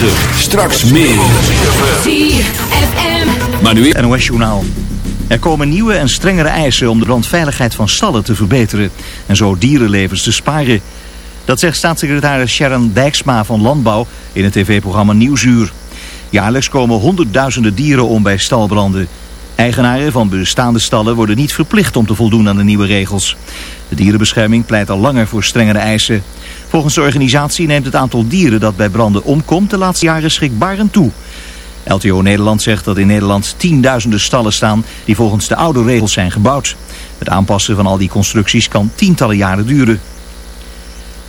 9. Straks meer. Maar nu... NOS Journaal. Er komen nieuwe en strengere eisen om de brandveiligheid van stallen te verbeteren en zo dierenlevens te sparen. Dat zegt staatssecretaris Sharon Dijksma van Landbouw in het tv-programma Nieuwsuur. Jaarlijks komen honderdduizenden dieren om bij stalbranden. Eigenaren van bestaande stallen worden niet verplicht om te voldoen aan de nieuwe regels. De dierenbescherming pleit al langer voor strengere eisen. Volgens de organisatie neemt het aantal dieren dat bij branden omkomt de laatste jaren schrikbarend toe. LTO Nederland zegt dat in Nederland tienduizenden stallen staan die volgens de oude regels zijn gebouwd. Het aanpassen van al die constructies kan tientallen jaren duren.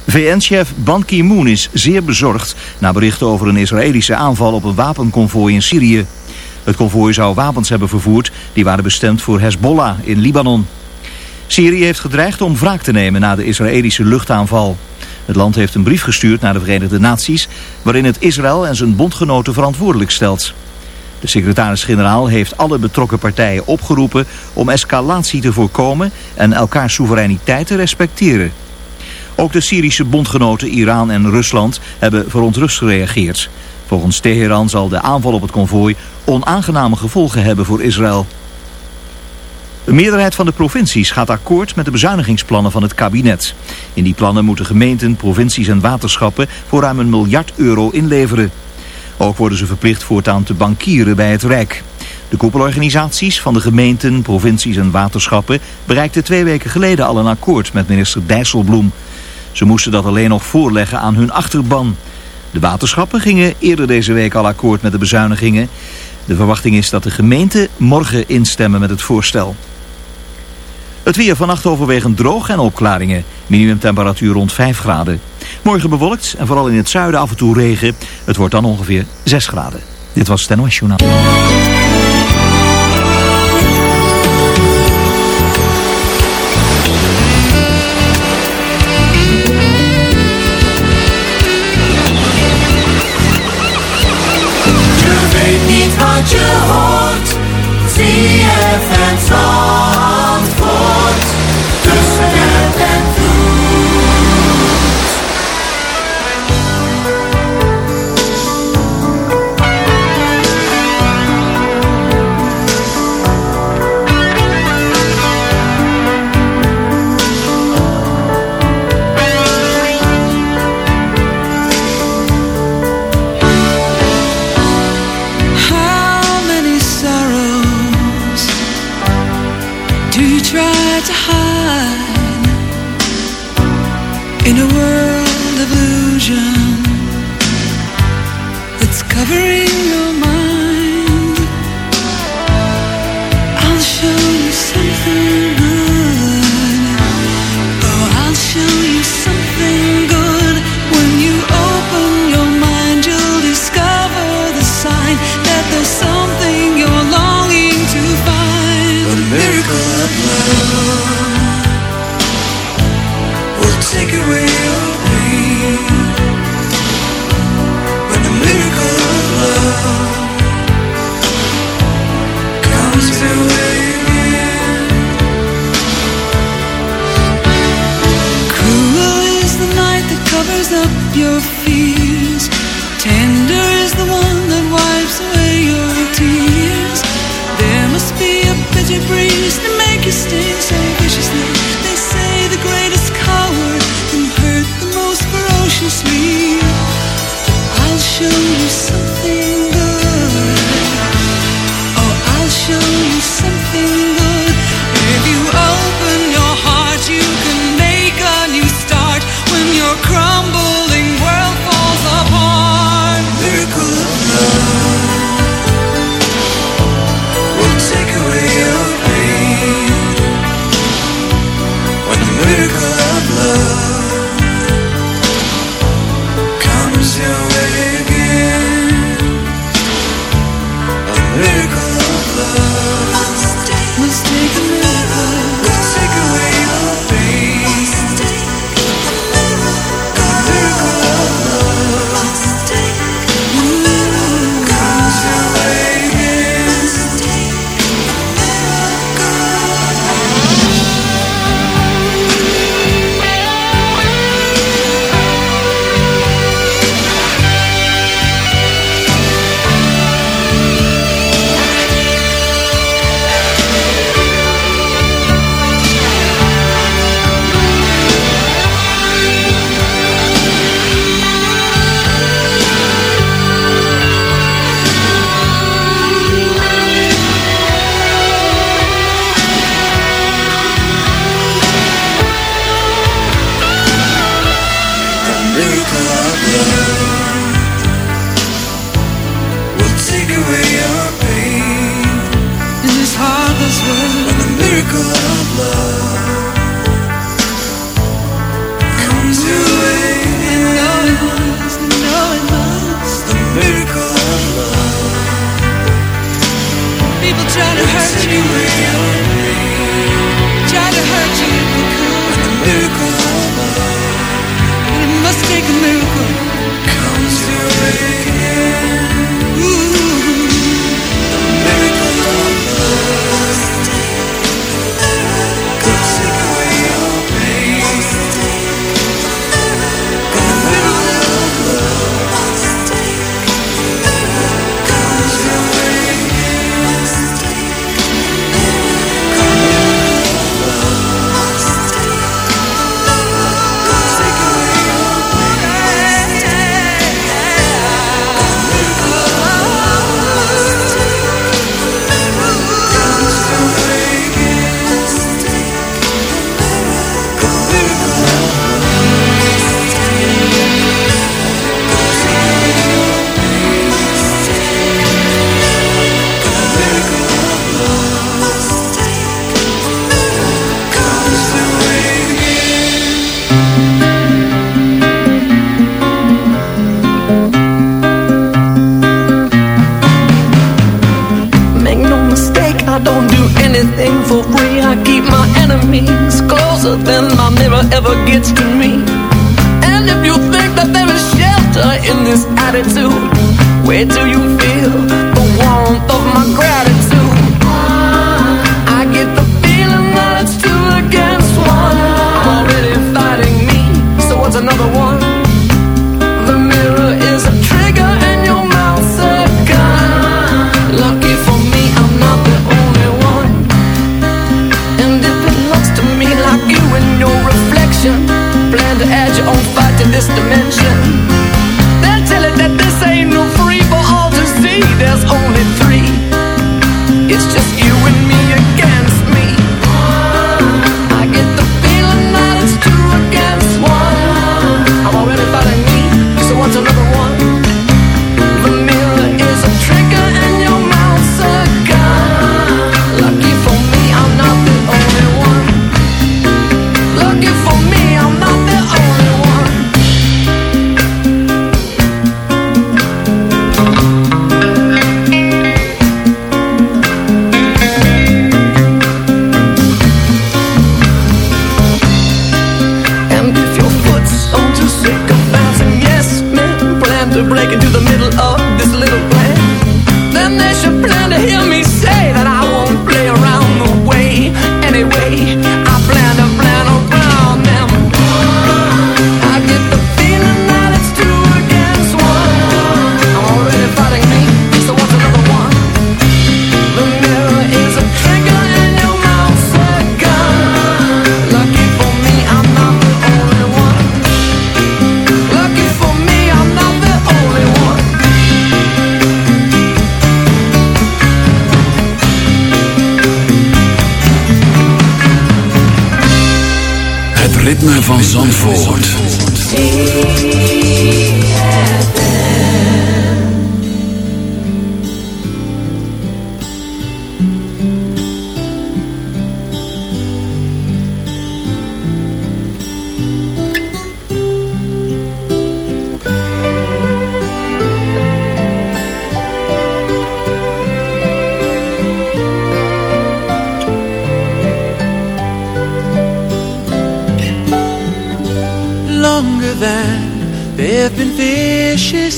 VN-chef Ban Ki-moon is zeer bezorgd na berichten over een Israëlische aanval op een wapenconvooi in Syrië. Het konvooi zou wapens hebben vervoerd die waren bestemd voor Hezbollah in Libanon. Syrië heeft gedreigd om wraak te nemen na de Israëlische luchtaanval. Het land heeft een brief gestuurd naar de Verenigde Naties... waarin het Israël en zijn bondgenoten verantwoordelijk stelt. De secretaris-generaal heeft alle betrokken partijen opgeroepen... om escalatie te voorkomen en elkaars soevereiniteit te respecteren. Ook de Syrische bondgenoten Iran en Rusland hebben verontrust gereageerd. Volgens Teheran zal de aanval op het konvooi onaangename gevolgen hebben voor Israël. De meerderheid van de provincies gaat akkoord met de bezuinigingsplannen van het kabinet. In die plannen moeten gemeenten, provincies en waterschappen voor ruim een miljard euro inleveren. Ook worden ze verplicht voortaan te bankieren bij het Rijk. De koepelorganisaties van de gemeenten, provincies en waterschappen bereikten twee weken geleden al een akkoord met minister Dijsselbloem. Ze moesten dat alleen nog voorleggen aan hun achterban. De waterschappen gingen eerder deze week al akkoord met de bezuinigingen. De verwachting is dat de gemeenten morgen instemmen met het voorstel. Het weer vannacht overwegend droog en opklaringen. Minimumtemperatuur rond 5 graden. Morgen bewolkt en vooral in het zuiden af en toe regen. Het wordt dan ongeveer 6 graden. Dit was het NOS Journaal.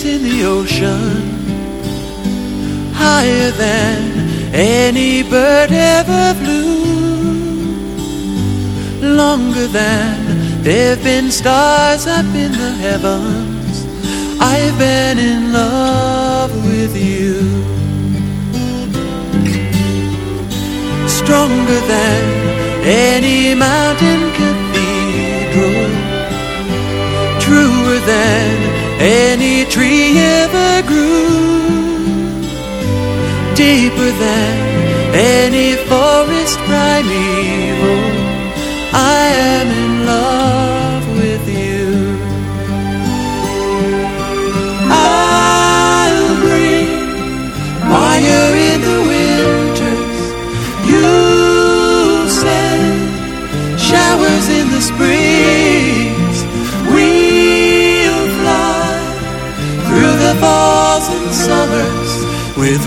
in the ocean, higher than any bird ever flew, longer than there've been stars up in the heavens. I've been in love with you, stronger than any mountain cathedral, truer than any tree ever grew deeper than any forest primeval I am in love.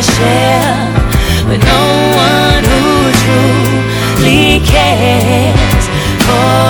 to share, with no one who truly cares for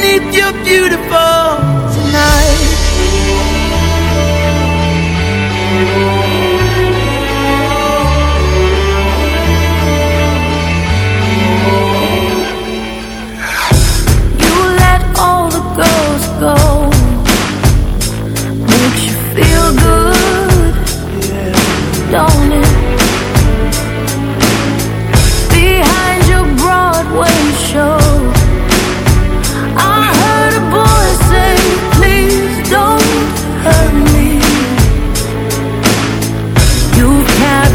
beneath your beautiful tonight?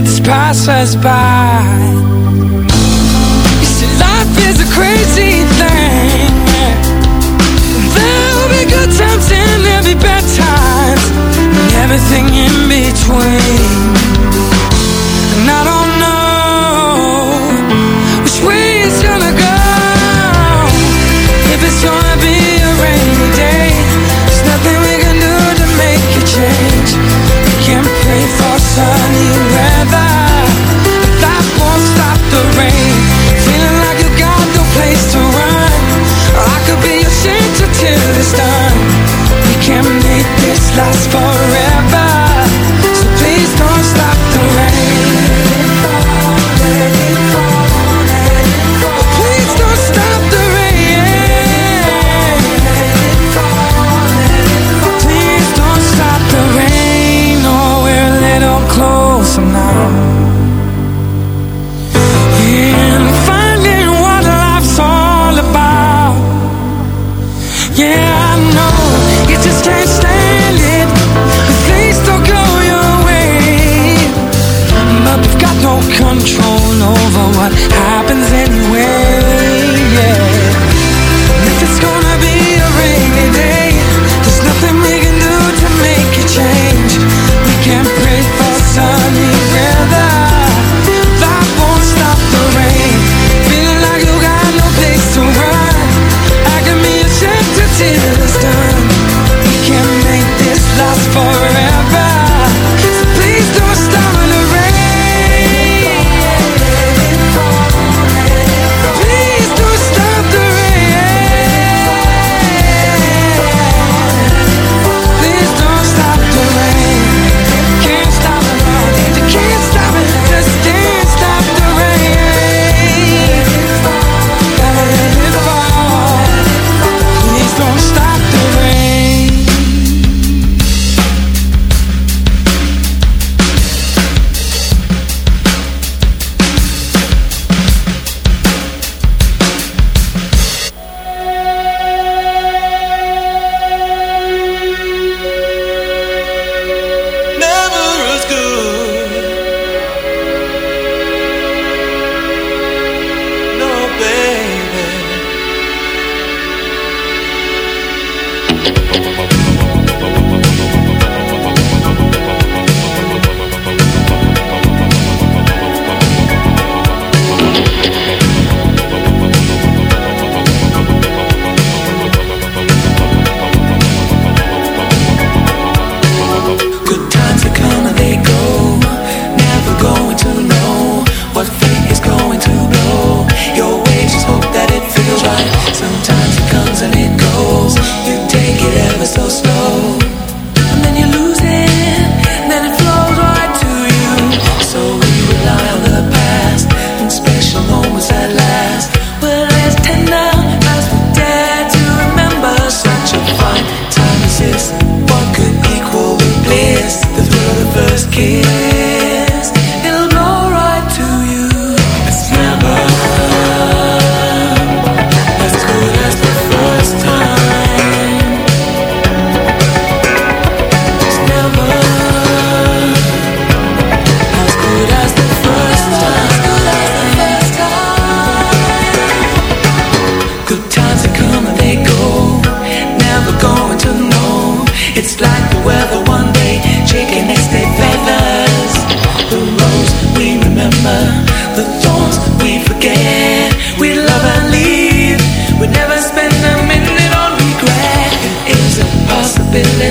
minutes pass us by.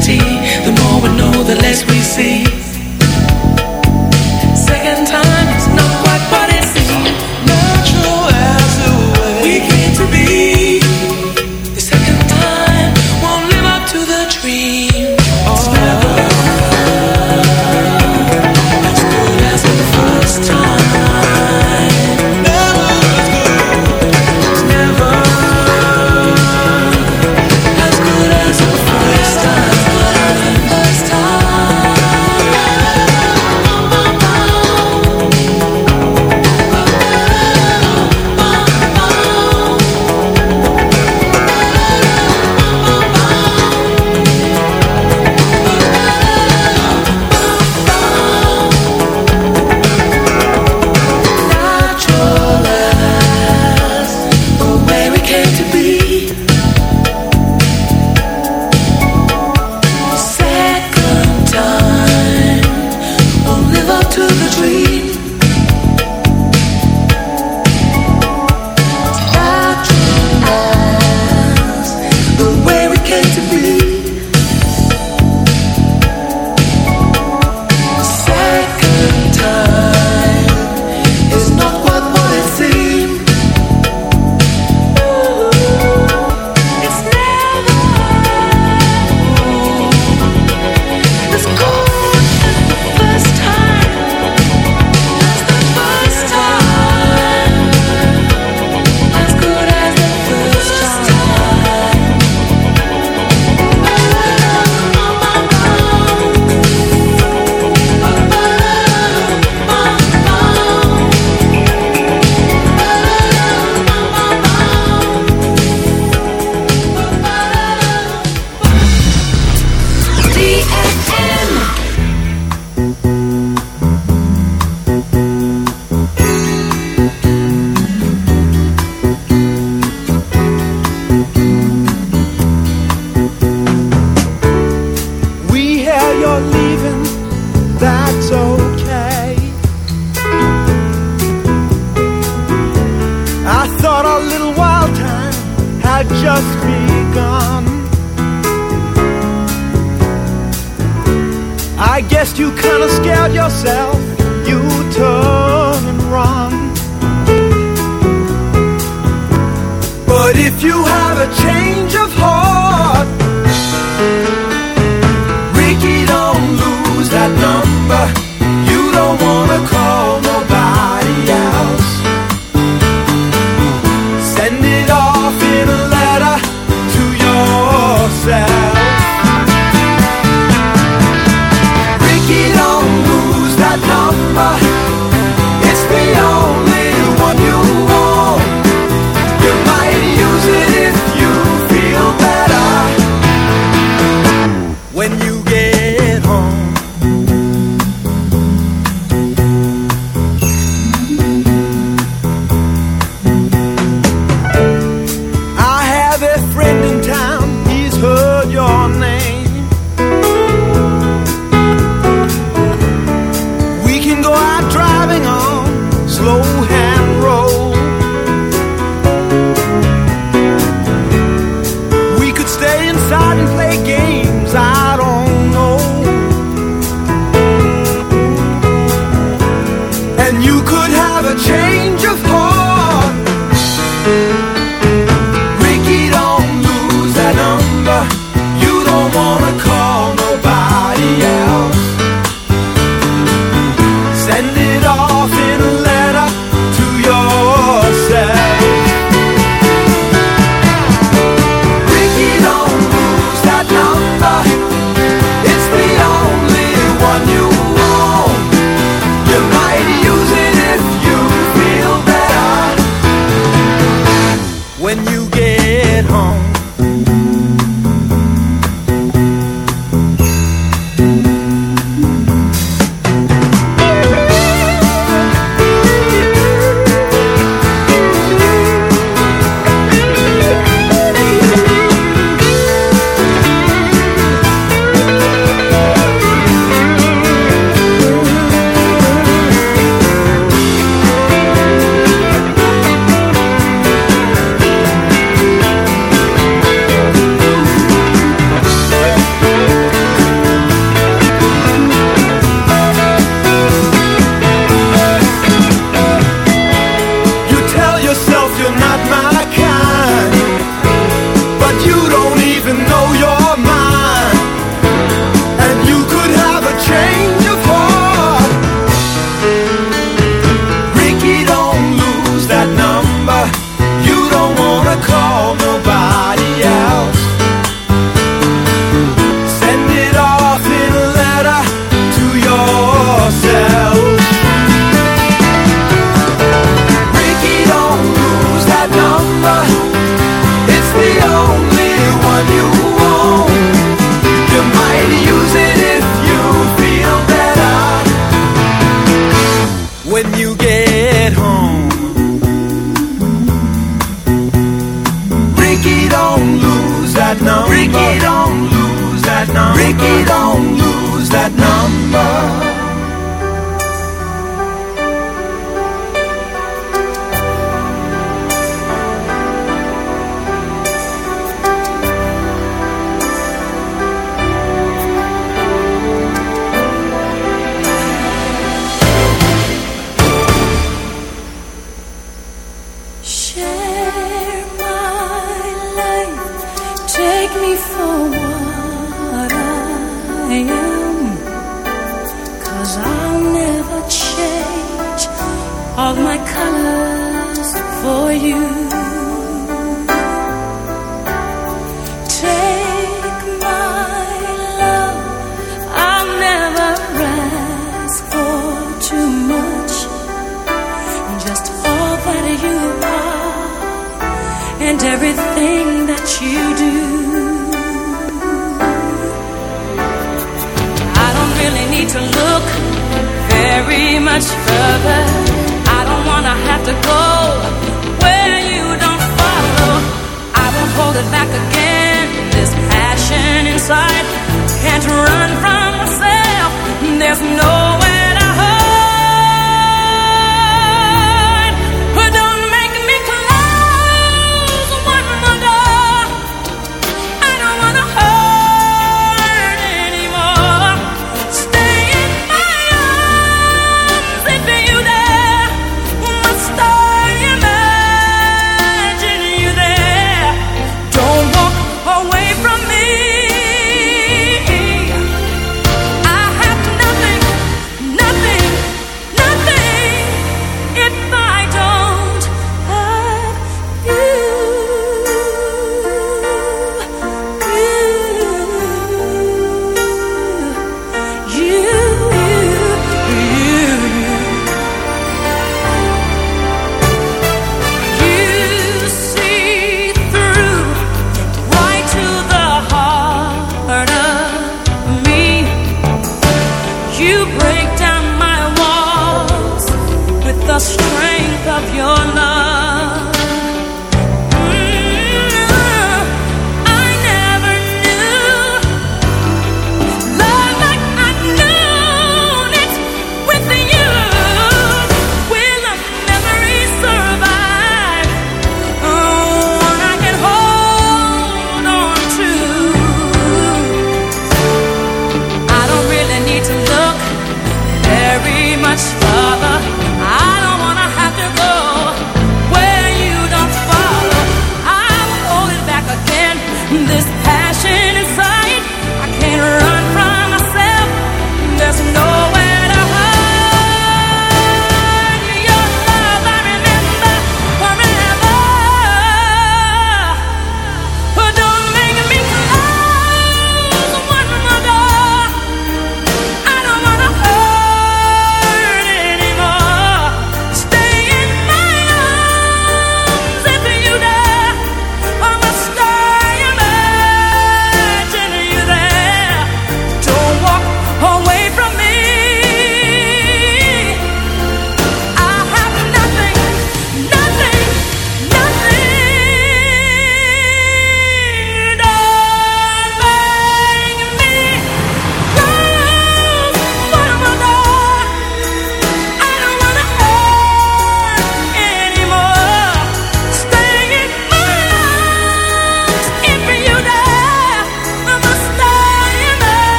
city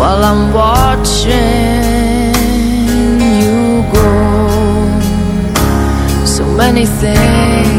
while I'm watching you grow. So many things.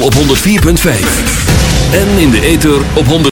Op 104.5. En in de ether op 100.